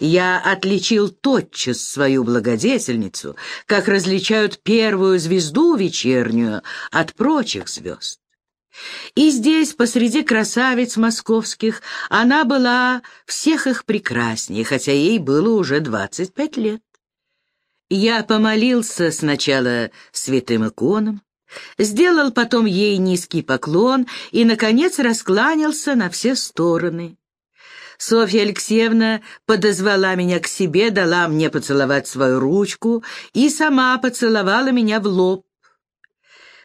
Я отличил тотчас свою благодетельницу, как различают первую звезду вечернюю от прочих звезд. И здесь, посреди красавиц московских, она была всех их прекраснее, хотя ей было уже двадцать пять лет. Я помолился сначала святым иконам, сделал потом ей низкий поклон и, наконец, раскланялся на все стороны. Софья Алексеевна подозвала меня к себе, дала мне поцеловать свою ручку и сама поцеловала меня в лоб.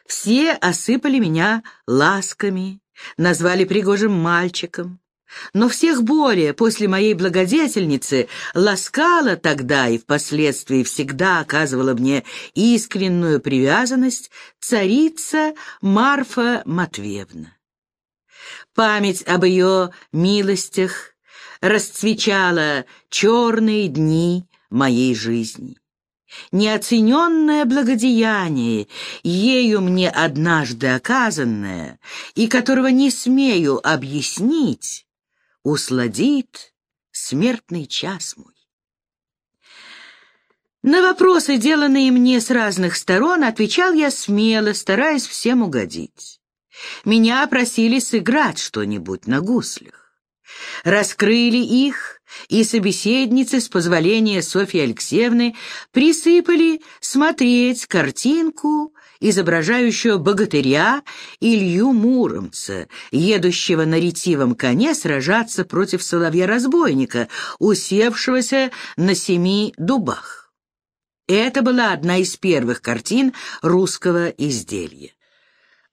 Все осыпали меня ласками, назвали пригожим мальчиком. Но всех более после моей благодетельницы ласкала тогда и впоследствии всегда оказывала мне искреннюю привязанность царица Марфа Матвеевна. Память об ее милостях расцвечала черные дни моей жизни. Неоцененное благодеяние, ею мне однажды оказанное, и которого не смею объяснить, усладит смертный час мой. На вопросы, деланные мне с разных сторон, отвечал я смело, стараясь всем угодить. Меня просили сыграть что-нибудь на гуслях. Раскрыли их, и собеседницы, с позволения Софьи Алексеевны, присыпали смотреть картинку изображающую богатыря Илью Муромца, едущего на ретивом коне сражаться против соловья-разбойника, усевшегося на семи дубах. Это была одна из первых картин русского изделия.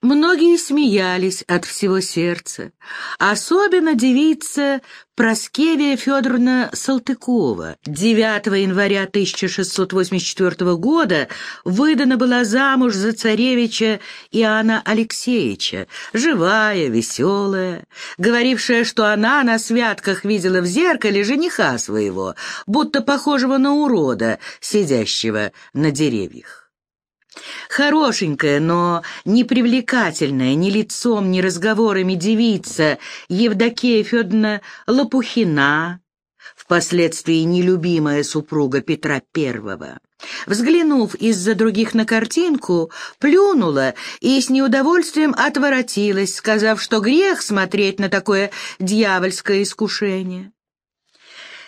Многие смеялись от всего сердца. Особенно девица Проскевия Федоровна Салтыкова 9 января 1684 года выдана была замуж за царевича Иоанна Алексеевича, живая, веселая, говорившая, что она на святках видела в зеркале жениха своего, будто похожего на урода, сидящего на деревьях. Хорошенькая, но непривлекательная ни лицом, ни разговорами девица Евдокия Федоровна Лопухина, впоследствии нелюбимая супруга Петра I, взглянув из-за других на картинку, плюнула и с неудовольствием отворотилась, сказав, что грех смотреть на такое дьявольское искушение.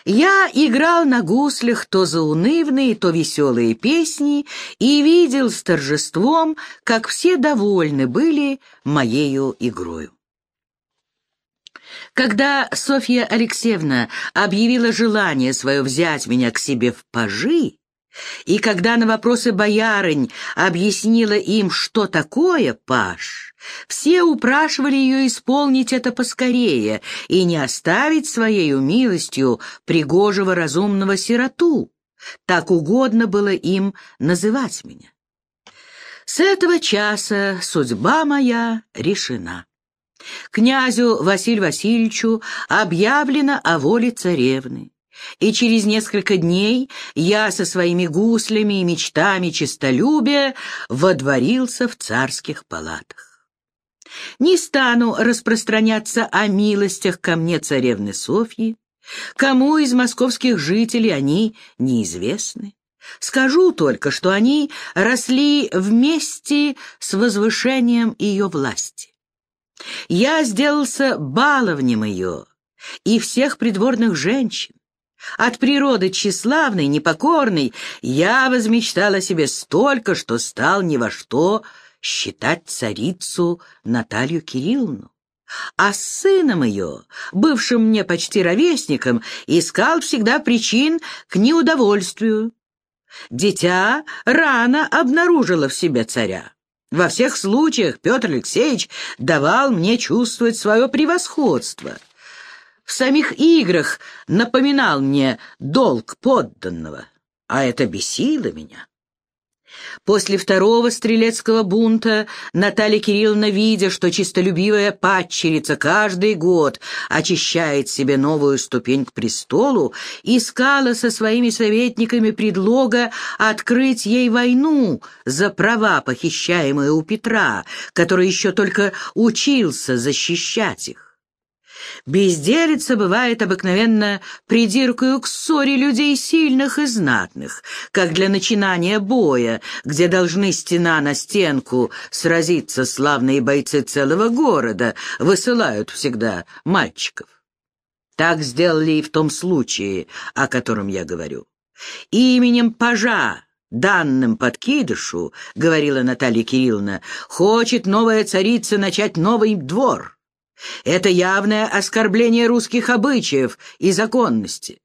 Я играл на гуслях то заунывные, то веселые песни и видел с торжеством, как все довольны были моею игрою. Когда Софья Алексеевна объявила желание свое взять меня к себе в пажи, и когда на вопросы боярынь объяснила им, что такое паж, все упрашивали ее исполнить это поскорее и не оставить своей милостью пригожего разумного сироту. Так угодно было им называть меня. С этого часа судьба моя решена. Князю Василию Васильевичу объявлено о воле царевны и через несколько дней я со своими гуслями и мечтами честолюбия водворился в царских палатах. Не стану распространяться о милостях ко мне царевны Софьи, кому из московских жителей они неизвестны. Скажу только, что они росли вместе с возвышением ее власти. Я сделался баловнем ее и всех придворных женщин, от природы тщеславной, непокорной, я возмечтал о себе столько, что стал ни во что считать царицу Наталью Кирилловну. А с сыном ее, бывшим мне почти ровесником, искал всегда причин к неудовольствию. Дитя рано обнаружило в себе царя. Во всех случаях Петр Алексеевич давал мне чувствовать свое превосходство — в самих играх напоминал мне долг подданного, а это бесило меня. После второго стрелецкого бунта Наталья Кирилловна, видя, что чистолюбивая падчерица каждый год очищает себе новую ступень к престолу, искала со своими советниками предлога открыть ей войну за права, похищаемые у Петра, который еще только учился защищать их. Безделица бывает обыкновенно придиркою к ссоре людей сильных и знатных, как для начинания боя, где должны стена на стенку сразиться славные бойцы целого города, высылают всегда мальчиков. Так сделали и в том случае, о котором я говорю. Именем пажа, данным подкидышу, говорила Наталья Кирилловна, хочет новая царица начать новый двор. Это явное оскорбление русских обычаев и законности.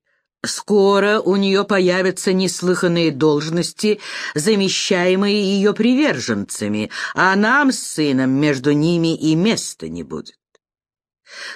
Скоро у нее появятся неслыханные должности, замещаемые ее приверженцами, а нам с сыном между ними и места не будет.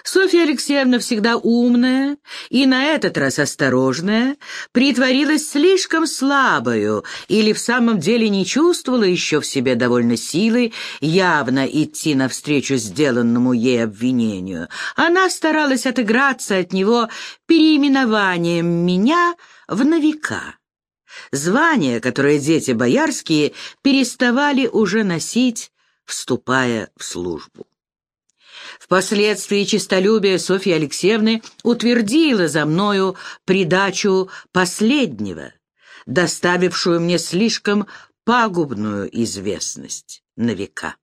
Софья Алексеевна всегда умная и на этот раз осторожная, притворилась слишком слабою или в самом деле не чувствовала еще в себе довольно силы явно идти навстречу сделанному ей обвинению. Она старалась отыграться от него переименованием меня в новика. Звание, которое дети боярские переставали уже носить, вступая в службу. Впоследствии честолюбие Софьи Алексеевны утвердило за мною придачу последнего, доставившую мне слишком пагубную известность на века.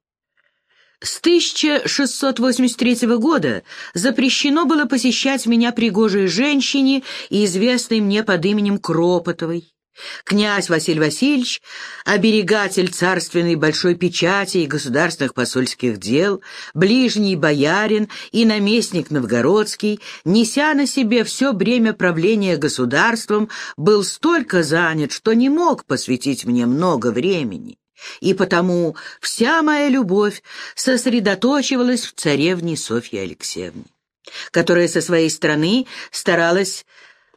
С 1683 года запрещено было посещать меня пригожей женщине, известной мне под именем Кропотовой. Князь Василий Васильевич, оберегатель царственной большой печати и государственных посольских дел, ближний боярин и наместник новгородский, неся на себе все бремя правления государством, был столько занят, что не мог посвятить мне много времени. И потому вся моя любовь сосредоточивалась в царевне Софье Алексеевне, которая со своей стороны старалась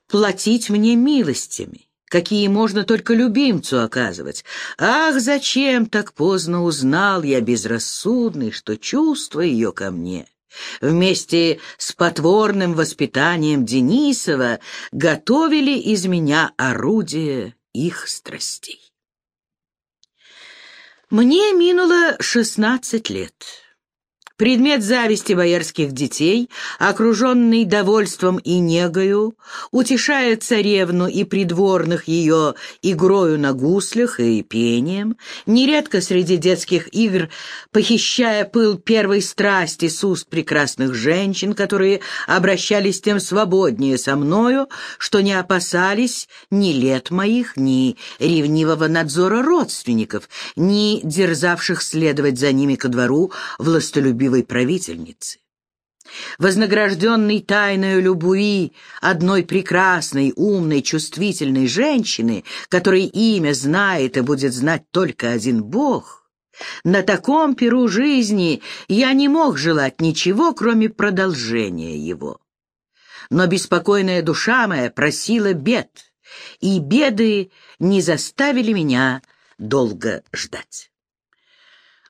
платить мне милостями какие можно только любимцу оказывать. Ах, зачем так поздно узнал я, безрассудный, что чувство ее ко мне вместе с потворным воспитанием Денисова готовили из меня орудие их страстей. Мне минуло шестнадцать лет. Предмет зависти боярских детей, окруженный довольством и негою, утешая царевну и придворных ее игрою на гуслях и пением, нередко среди детских игр похищая пыл первой страсти с уст прекрасных женщин, которые обращались тем свободнее со мною, что не опасались ни лет моих, ни ревнивого надзора родственников, ни дерзавших следовать за ними ко двору властолюбивых счастливой правительницы. Вознагражденный тайною любви одной прекрасной, умной, чувствительной женщины, которой имя знает и будет знать только один Бог, на таком перу жизни я не мог желать ничего, кроме продолжения его. Но беспокойная душа моя просила бед, и беды не заставили меня долго ждать.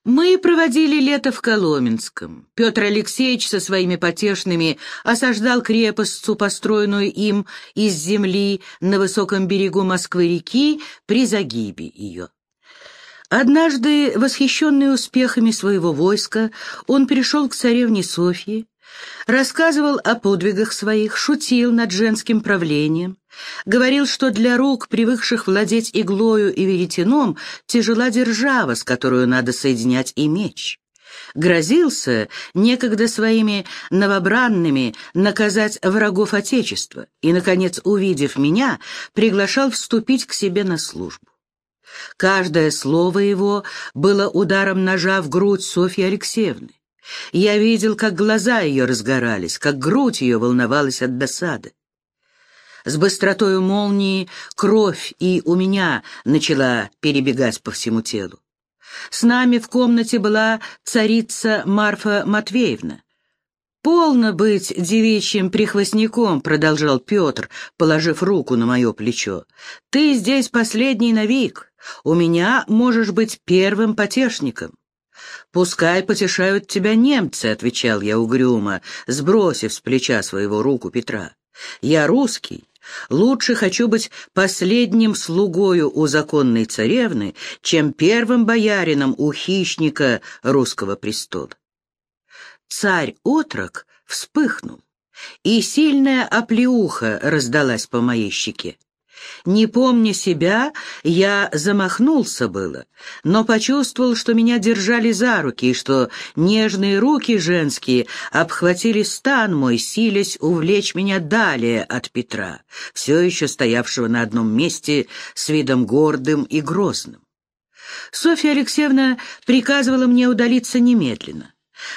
Мы проводили лето в Коломенском. Петр Алексеевич со своими потешными осаждал крепостцу, построенную им из земли на высоком берегу Москвы-реки при загибе ее. Однажды, восхищенный успехами своего войска, он пришел к царевне Софье, рассказывал о подвигах своих, шутил над женским правлением, говорил, что для рук, привыкших владеть иглою и веретеном, тяжела держава, с которой надо соединять и меч. Грозился некогда своими новобранными наказать врагов Отечества и, наконец, увидев меня, приглашал вступить к себе на службу. Каждое слово его было ударом ножа в грудь Софьи Алексеевны. Я видел, как глаза ее разгорались, как грудь ее волновалась от досады. С быстротою молнии кровь и у меня начала перебегать по всему телу. С нами в комнате была царица Марфа Матвеевна. «Полно быть девичьим прихвостником», — продолжал Петр, положив руку на мое плечо. «Ты здесь последний навик. У меня можешь быть первым потешником. «Пускай потешают тебя немцы», — отвечал я угрюмо, сбросив с плеча своего руку Петра. «Я русский. Лучше хочу быть последним слугою у законной царевны, чем первым боярином у хищника русского престола». Царь-отрок вспыхнул, и сильная оплеуха раздалась по моей щеке. Не помня себя, я замахнулся было, но почувствовал, что меня держали за руки, и что нежные руки женские обхватили стан мой, силясь увлечь меня далее от Петра, все еще стоявшего на одном месте с видом гордым и грозным. Софья Алексеевна приказывала мне удалиться немедленно.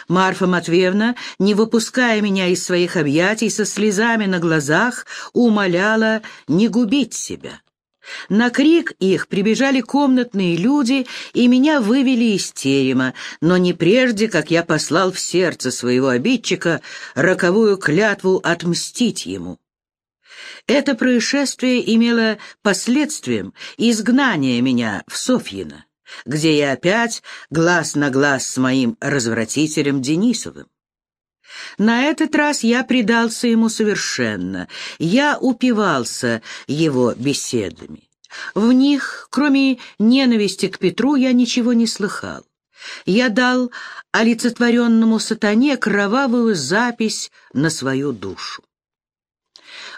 Марфа Матвеевна, не выпуская меня из своих объятий, со слезами на глазах, умоляла не губить себя. На крик их прибежали комнатные люди и меня вывели из терема, но не прежде, как я послал в сердце своего обидчика роковую клятву отмстить ему. Это происшествие имело последствием изгнание меня в Софьино где я опять глаз на глаз с моим развратителем Денисовым. На этот раз я предался ему совершенно, я упивался его беседами. В них, кроме ненависти к Петру, я ничего не слыхал. Я дал олицетворенному сатане кровавую запись на свою душу.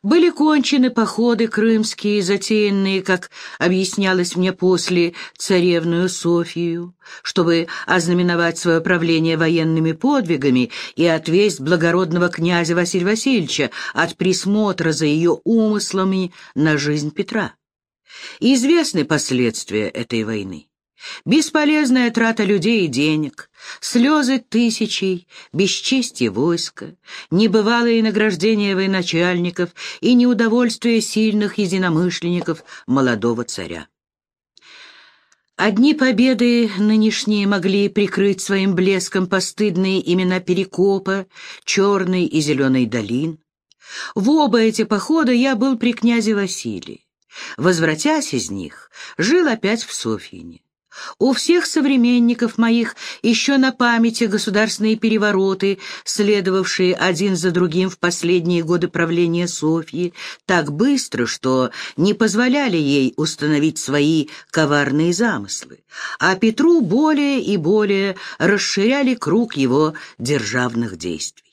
Были кончены походы крымские, затеянные, как объяснялось мне после, царевную Софию, чтобы ознаменовать свое правление военными подвигами и отвесть благородного князя Василия Васильевича от присмотра за ее умыслами на жизнь Петра. Известны последствия этой войны. Бесполезная трата людей и денег, слезы тысячей, бесчестие войска, небывалые награждения военачальников и неудовольствие сильных единомышленников молодого царя. Одни победы нынешние могли прикрыть своим блеском постыдные имена Перекопа, Черной и Зеленой долин. В оба эти похода я был при князе Василии. Возвратясь из них, жил опять в Софьине. У всех современников моих еще на памяти государственные перевороты, следовавшие один за другим в последние годы правления Софьи, так быстро, что не позволяли ей установить свои коварные замыслы, а Петру более и более расширяли круг его державных действий.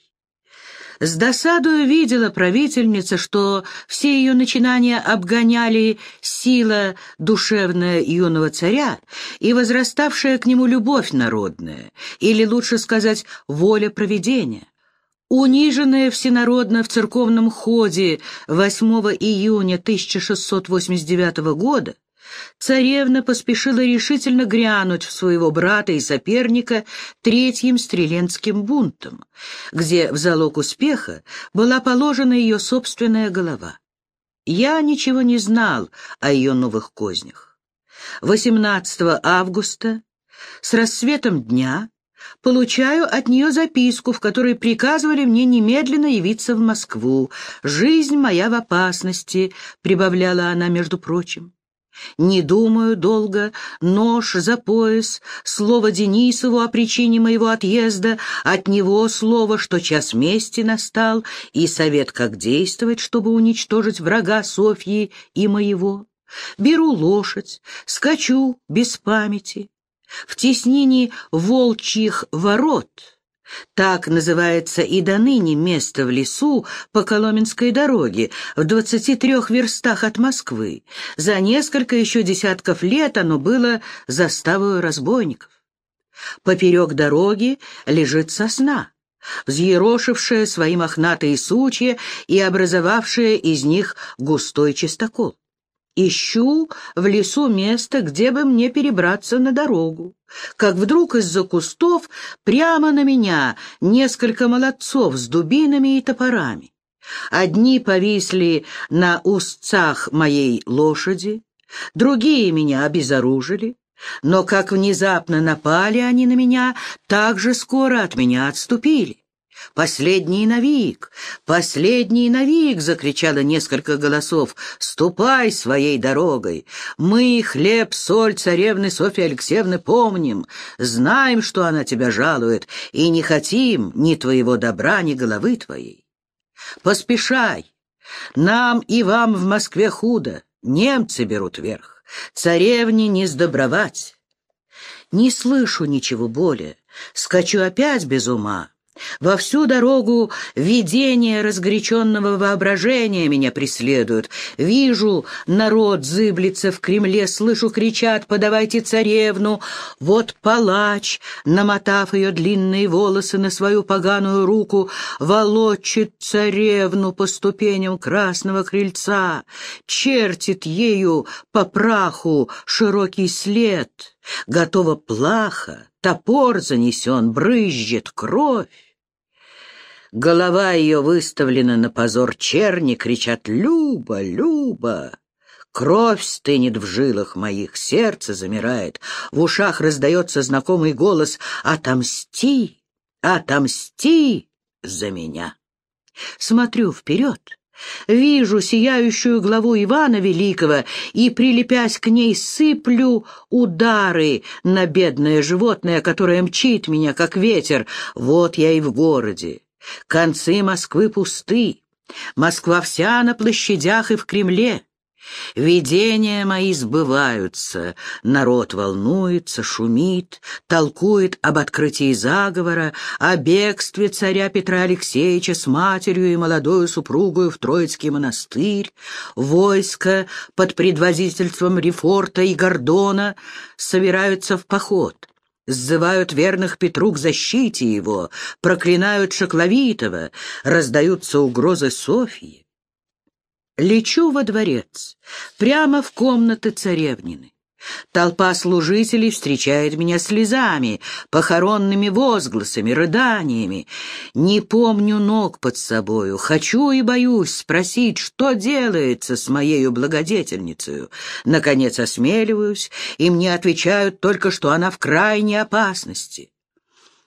С досадою видела правительница, что все ее начинания обгоняли сила душевная юного царя и возраставшая к нему любовь народная, или, лучше сказать, воля провидения. Униженная всенародно в церковном ходе 8 июня 1689 года, Царевна поспешила решительно грянуть в своего брата и соперника третьим стреленским бунтом, где в залог успеха была положена ее собственная голова. Я ничего не знал о ее новых кознях. 18 августа с рассветом дня получаю от нее записку, в которой приказывали мне немедленно явиться в Москву. «Жизнь моя в опасности», — прибавляла она, между прочим. Не думаю долго, нож за пояс, слово Денисову о причине моего отъезда, от него слово, что час мести настал, и совет, как действовать, чтобы уничтожить врага Софьи и моего. Беру лошадь, скачу без памяти. В теснине волчьих ворот так называется и до ныне место в лесу по Коломенской дороге, в двадцати трех верстах от Москвы. За несколько еще десятков лет оно было заставою разбойников. Поперек дороги лежит сосна, взъерошившая свои мохнатые сучья и образовавшая из них густой чистокол. Ищу в лесу место, где бы мне перебраться на дорогу. Как вдруг из-за кустов прямо на меня несколько молодцов с дубинами и топорами. Одни повисли на устцах моей лошади, другие меня обезоружили, но как внезапно напали они на меня, так же скоро от меня отступили. «Последний навик! Последний навик!» — закричало несколько голосов. «Ступай своей дорогой! Мы хлеб, соль царевны Софьи Алексеевны помним, знаем, что она тебя жалует, и не хотим ни твоего добра, ни головы твоей. Поспешай! Нам и вам в Москве худо, немцы берут верх, царевне не сдобровать». Не слышу ничего более, скачу опять без ума, Во всю дорогу видение разгоряченного воображения меня преследует. Вижу, народ зыблется в Кремле, слышу, кричат «Подавайте царевну!» Вот палач, намотав ее длинные волосы на свою поганую руку, волочит царевну по ступеням красного крыльца, чертит ею по праху широкий след. Готова плаха, топор занесен, брызжет кровь. Голова ее выставлена на позор черни, кричат «Люба! Люба!» Кровь стынет в жилах моих, сердце замирает, в ушах раздается знакомый голос «Отомсти! Отомсти за меня!» Смотрю вперед, вижу сияющую главу Ивана Великого и, прилепясь к ней, сыплю удары на бедное животное, которое мчит меня, как ветер. Вот я и в городе. Концы Москвы пусты, Москва вся на площадях и в Кремле. Видения мои сбываются, народ волнуется, шумит, толкует об открытии заговора, о бегстве царя Петра Алексеевича с матерью и молодою супругою в Троицкий монастырь, войско под предводительством Рефорта и Гордона собираются в поход сзывают верных Петру к защите его, проклинают Шакловитова, раздаются угрозы Софьи. Лечу во дворец, прямо в комнаты царевнины. Толпа служителей встречает меня слезами, похоронными возгласами, рыданиями. Не помню ног под собою, хочу и боюсь спросить, что делается с моею благодетельницей. Наконец осмеливаюсь, и мне отвечают только, что она в крайней опасности.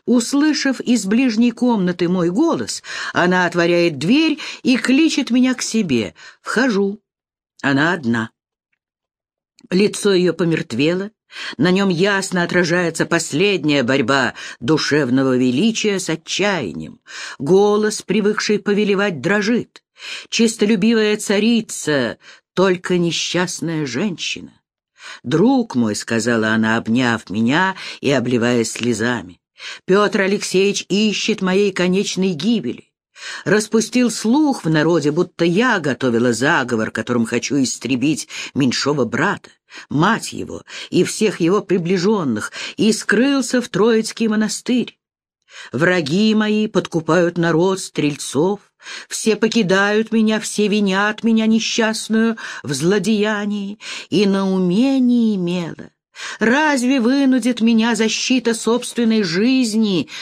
Услышав из ближней комнаты мой голос, она отворяет дверь и кличет меня к себе. Вхожу. Она одна. Лицо ее помертвело, на нем ясно отражается последняя борьба душевного величия с отчаянием. Голос, привыкший повелевать, дрожит. Чистолюбивая царица, только несчастная женщина. «Друг мой», — сказала она, обняв меня и обливаясь слезами, — «Петр Алексеевич ищет моей конечной гибели. Распустил слух в народе, будто я готовила заговор, которым хочу истребить меньшого брата, мать его и всех его приближенных, и скрылся в Троицкий монастырь. Враги мои подкупают народ стрельцов, все покидают меня, все винят меня несчастную в злодеянии, и на уме не имела. Разве вынудит меня защита собственной жизни —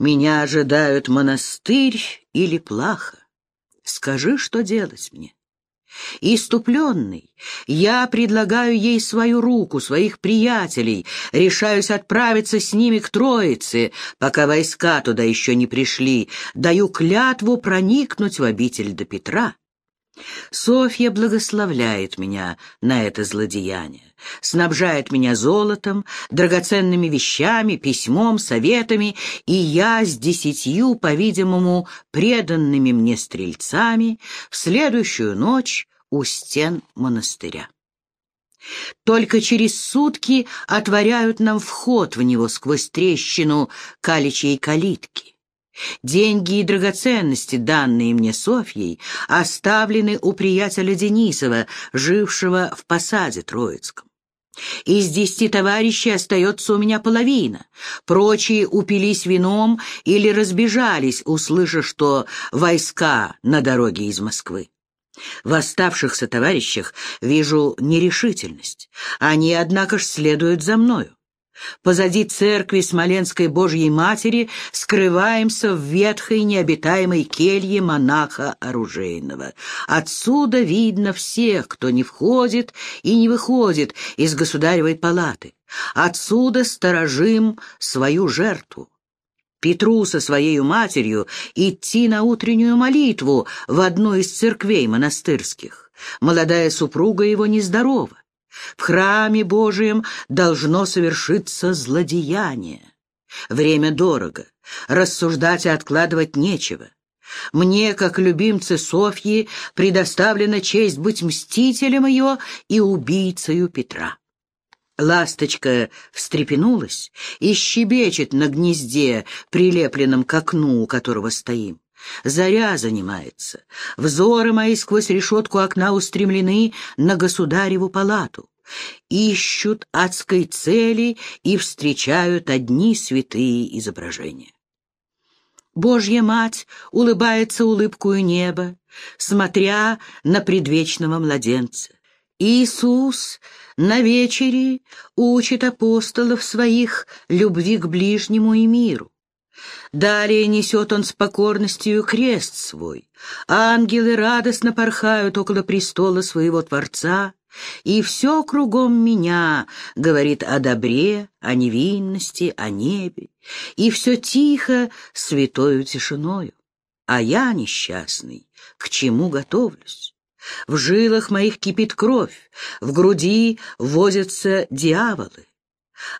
меня ожидают монастырь или плаха. Скажи, что делать мне? Иступленный, я предлагаю ей свою руку, своих приятелей, решаюсь отправиться с ними к Троице, пока войска туда еще не пришли, даю клятву проникнуть в обитель до Петра. Софья благословляет меня на это злодеяние, снабжает меня золотом, драгоценными вещами, письмом, советами, и я с десятью, по-видимому, преданными мне стрельцами в следующую ночь у стен монастыря. Только через сутки отворяют нам вход в него сквозь трещину каличьей калитки. Деньги и драгоценности, данные мне Софьей, оставлены у приятеля Денисова, жившего в посаде Троицком. Из десяти товарищей остается у меня половина. Прочие упились вином или разбежались, услышав, что войска на дороге из Москвы. В оставшихся товарищах вижу нерешительность. Они, однако ж, следуют за мною. Позади церкви Смоленской Божьей Матери скрываемся в ветхой необитаемой келье монаха оружейного. Отсюда видно всех, кто не входит и не выходит из государевой палаты. Отсюда сторожим свою жертву. Петру со своей матерью идти на утреннюю молитву в одну из церквей монастырских. Молодая супруга его нездорова. В храме Божием должно совершиться злодеяние. Время дорого, рассуждать и откладывать нечего. Мне, как любимце Софьи, предоставлена честь быть мстителем ее и убийцею Петра. Ласточка встрепенулась и щебечет на гнезде, прилепленном к окну, у которого стоим. Заря занимается. Взоры мои сквозь решетку окна устремлены на государеву палату. Ищут адской цели и встречают одни святые изображения. Божья Мать улыбается улыбкую неба, смотря на предвечного младенца. Иисус на вечере учит апостолов своих любви к ближнему и миру. Далее несет он с покорностью крест свой. Ангелы радостно порхают около престола своего Творца, и все кругом меня говорит о добре, о невинности, о небе, и все тихо святою тишиною. А я, несчастный, к чему готовлюсь? В жилах моих кипит кровь, в груди возятся дьяволы.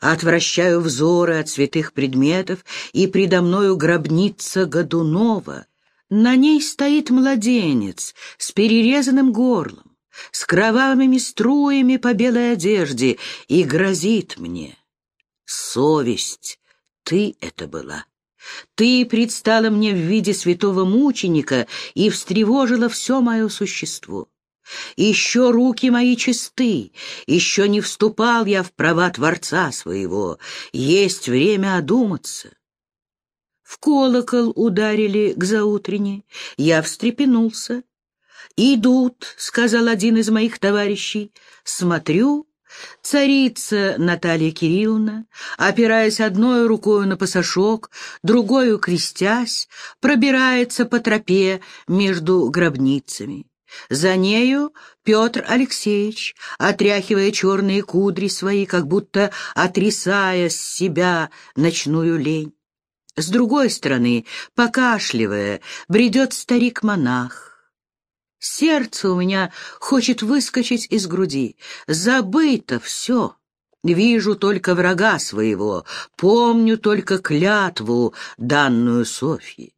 Отвращаю взоры от святых предметов, и предо мною гробница Годунова. На ней стоит младенец с перерезанным горлом, с кровавыми струями по белой одежде и грозит мне. Совесть, ты это была. Ты предстала мне в виде святого мученика и встревожила все мое существо. Еще руки мои чисты, еще не вступал я в права Творца своего, есть время одуматься. В колокол ударили к заутренне, я встрепенулся. «Идут», — сказал один из моих товарищей, — «смотрю, Царица Наталья Кирилловна, опираясь одной рукой на пасашок, другой крестясь, пробирается по тропе между гробницами. За нею Петр Алексеевич, отряхивая черные кудри свои, как будто отрисая с себя ночную лень. С другой стороны, покашливая, бредет старик-монах. Сердце у меня хочет выскочить из груди. Забыто все. Вижу только врага своего, помню только клятву, данную Софье.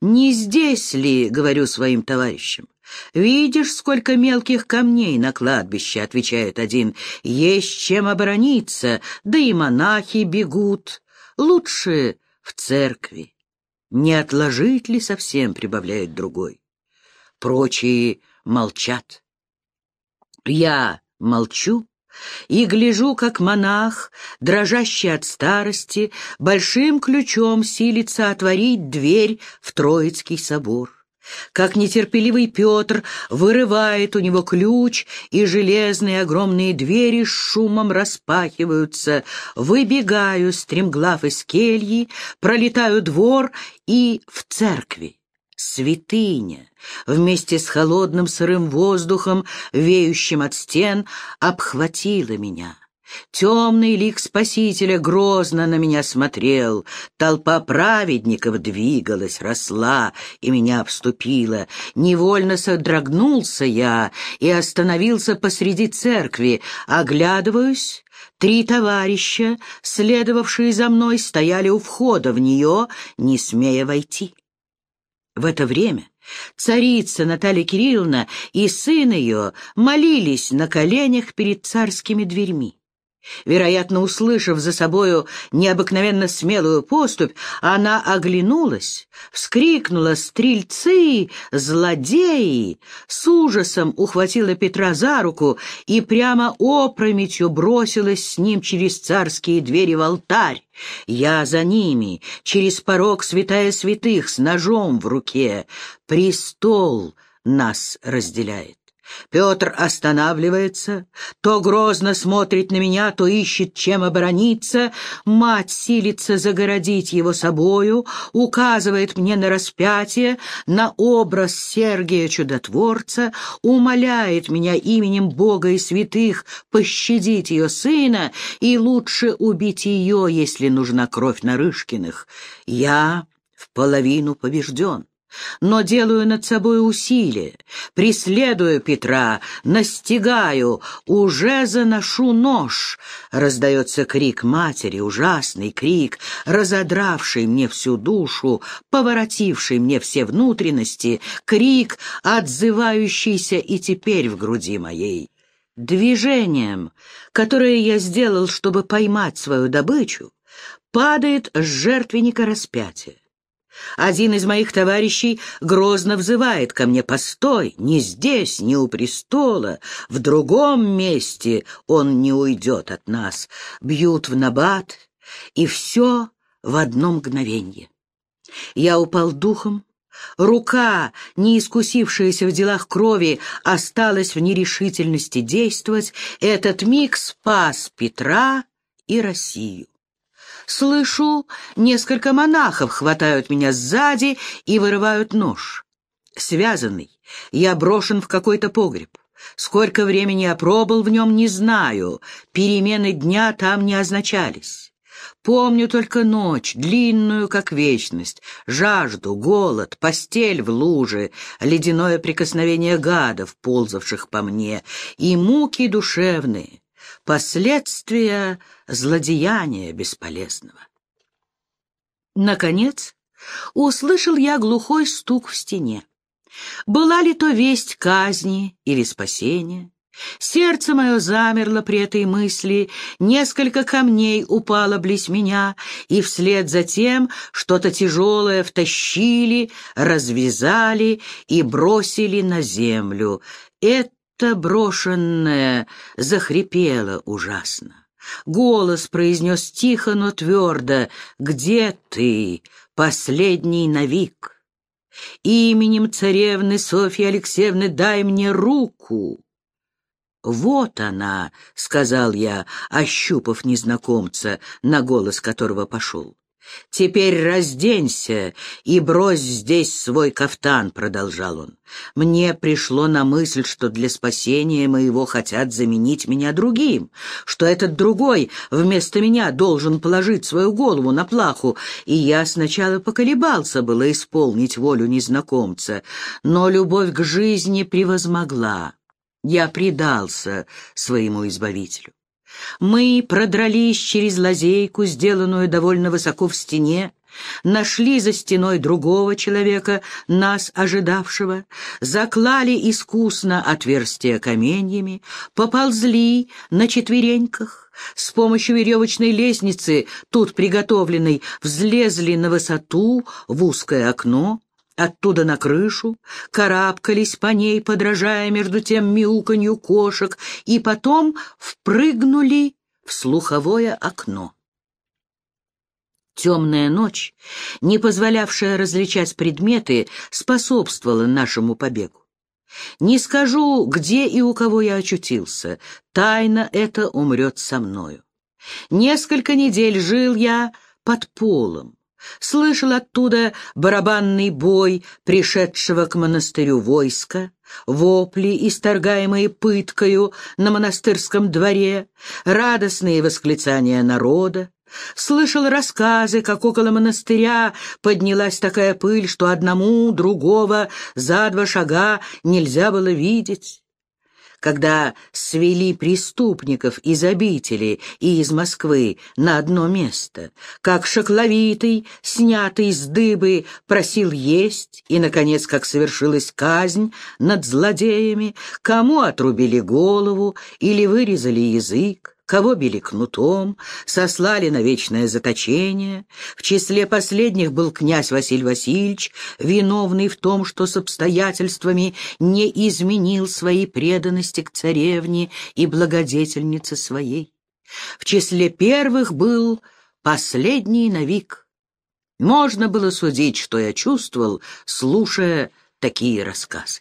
Не здесь ли, говорю своим товарищам, «Видишь, сколько мелких камней на кладбище», — отвечает один, — «есть чем оборониться, да и монахи бегут. Лучше в церкви». «Не отложить ли совсем?» — прибавляет другой прочие молчат. Я молчу и гляжу, как монах, дрожащий от старости, большим ключом силится отворить дверь в Троицкий собор как нетерпеливый Петр вырывает у него ключ, и железные огромные двери с шумом распахиваются. Выбегаю, стремглав из кельи, пролетаю двор и в церкви. Святыня вместе с холодным сырым воздухом, веющим от стен, обхватила меня. Темный лик Спасителя грозно на меня смотрел, толпа праведников двигалась, росла и меня обступила. Невольно содрогнулся я и остановился посреди церкви, оглядываюсь. Три товарища, следовавшие за мной, стояли у входа в нее, не смея войти. В это время царица Наталья Кирилловна и сын ее молились на коленях перед царскими дверьми. Вероятно, услышав за собою необыкновенно смелую поступь, она оглянулась, вскрикнула «Стрельцы! Злодеи!» С ужасом ухватила Петра за руку и прямо опрометью бросилась с ним через царские двери в алтарь. Я за ними, через порог святая святых, с ножом в руке. Престол нас разделяет. Петр останавливается, то грозно смотрит на меня, то ищет, чем оборониться. Мать силится загородить его собою, указывает мне на распятие, на образ Сергия Чудотворца, умоляет меня именем Бога и святых пощадить ее сына и лучше убить ее, если нужна кровь Нарышкиных. Я в половину побежден но делаю над собой усилие, преследую Петра, настигаю, уже заношу нож. Раздается крик матери, ужасный крик, разодравший мне всю душу, поворотивший мне все внутренности, крик, отзывающийся и теперь в груди моей. Движением, которое я сделал, чтобы поймать свою добычу, падает с жертвенника распятия. Один из моих товарищей грозно взывает ко мне «Постой, не здесь, не у престола, в другом месте он не уйдет от нас». Бьют в набат, и все в одно мгновенье. Я упал духом, рука, не искусившаяся в делах крови, осталась в нерешительности действовать. Этот миг спас Петра и Россию. Слышу, несколько монахов хватают меня сзади и вырывают нож. Связанный, я брошен в какой-то погреб. Сколько времени я пробыл в нем, не знаю. Перемены дня там не означались. Помню только ночь, длинную, как вечность, жажду, голод, постель в луже, ледяное прикосновение гадов, ползавших по мне, и муки душевные, последствия злодеяния бесполезного. Наконец, услышал я глухой стук в стене. Была ли то весть казни или спасения? Сердце мое замерло при этой мысли, несколько камней упало близ меня, и вслед за тем что-то тяжелое втащили, развязали и бросили на землю. Это это брошенное захрипело ужасно. Голос произнес тихо, но твердо «Где ты, последний навик?» «Именем царевны Софьи Алексеевны дай мне руку!» «Вот она», — сказал я, ощупав незнакомца, на голос которого пошел. «Теперь разденься и брось здесь свой кафтан», — продолжал он. «Мне пришло на мысль, что для спасения моего хотят заменить меня другим, что этот другой вместо меня должен положить свою голову на плаху, и я сначала поколебался было исполнить волю незнакомца, но любовь к жизни превозмогла. Я предался своему избавителю. Мы продрались через лазейку, сделанную довольно высоко в стене, нашли за стеной другого человека, нас ожидавшего, заклали искусно отверстия каменьями, поползли на четвереньках, с помощью веревочной лестницы, тут приготовленной, взлезли на высоту в узкое окно, Оттуда на крышу, карабкались по ней, подражая между тем мяуканью кошек, и потом впрыгнули в слуховое окно. Темная ночь, не позволявшая различать предметы, способствовала нашему побегу. Не скажу, где и у кого я очутился, тайна эта умрет со мною. Несколько недель жил я под полом, слышал оттуда барабанный бой пришедшего к монастырю войска, вопли, исторгаемые пыткою на монастырском дворе, радостные восклицания народа, Слышал рассказы, как около монастыря поднялась такая пыль, что одному, другого за два шага нельзя было видеть когда свели преступников из обители и из Москвы на одно место, как шокловитый, снятый с дыбы, просил есть, и, наконец, как совершилась казнь над злодеями, кому отрубили голову или вырезали язык, кого били кнутом, сослали на вечное заточение. В числе последних был князь Василий Васильевич, виновный в том, что с обстоятельствами не изменил своей преданности к царевне и благодетельнице своей. В числе первых был последний навик. Можно было судить, что я чувствовал, слушая такие рассказы.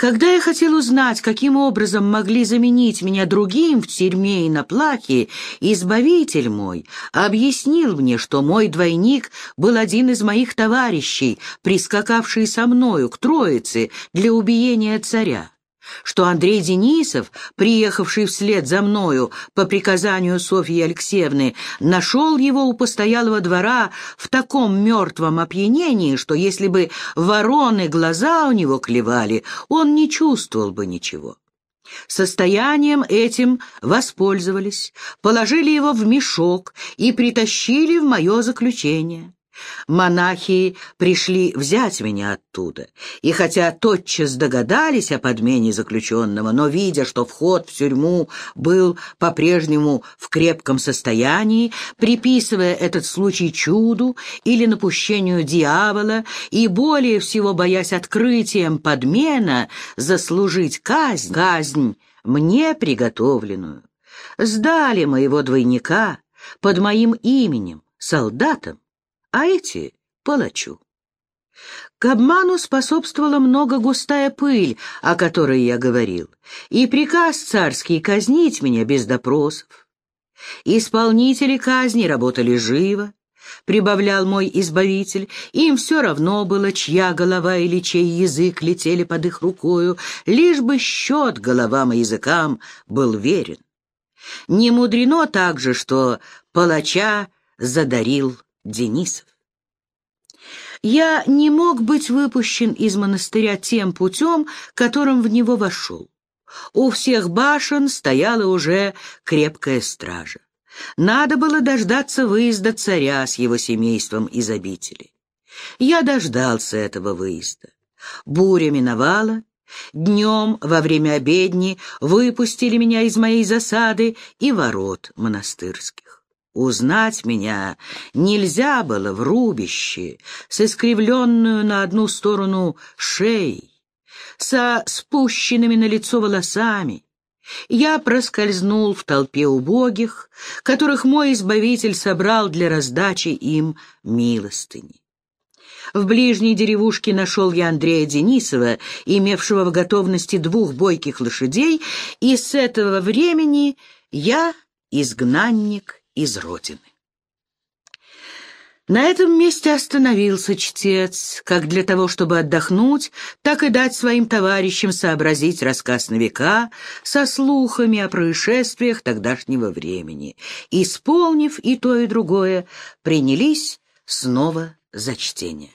Когда я хотел узнать, каким образом могли заменить меня другим в тюрьме и на плахе, избавитель мой объяснил мне, что мой двойник был один из моих товарищей, прискакавший со мною к Троице для убиения царя что Андрей Денисов, приехавший вслед за мною по приказанию Софьи Алексеевны, нашел его у постоялого двора в таком мертвом опьянении, что если бы вороны глаза у него клевали, он не чувствовал бы ничего. Состоянием этим воспользовались, положили его в мешок и притащили в мое заключение. Монахи пришли взять меня оттуда, и хотя тотчас догадались о подмене заключенного, но, видя, что вход в тюрьму был по-прежнему в крепком состоянии, приписывая этот случай чуду или напущению дьявола, и более всего боясь открытием подмена заслужить казнь, казнь мне приготовленную, сдали моего двойника под моим именем, солдатам, а эти — палачу. К обману способствовала много густая пыль, о которой я говорил, и приказ царский казнить меня без допросов. Исполнители казни работали живо, прибавлял мой избавитель, им все равно было, чья голова или чей язык летели под их рукою, лишь бы счет головам и языкам был верен. Не мудрено также, что палача задарил Денисов. Я не мог быть выпущен из монастыря тем путем, которым в него вошел. У всех башен стояла уже крепкая стража. Надо было дождаться выезда царя с его семейством из обители. Я дождался этого выезда. Буря миновала, Днем во время обедни выпустили меня из моей засады и ворот монастырских. Узнать меня нельзя было в рубище, с искривленную на одну сторону шеей, со спущенными на лицо волосами. Я проскользнул в толпе убогих, которых мой избавитель собрал для раздачи им милостыни. В ближней деревушке нашел я Андрея Денисова, имевшего в готовности двух бойких лошадей, и с этого времени я изгнанник из родины. На этом месте остановился чтец, как для того, чтобы отдохнуть, так и дать своим товарищам сообразить рассказ на века со слухами о происшествиях тогдашнего времени. Исполнив и то, и другое, принялись снова за чтение.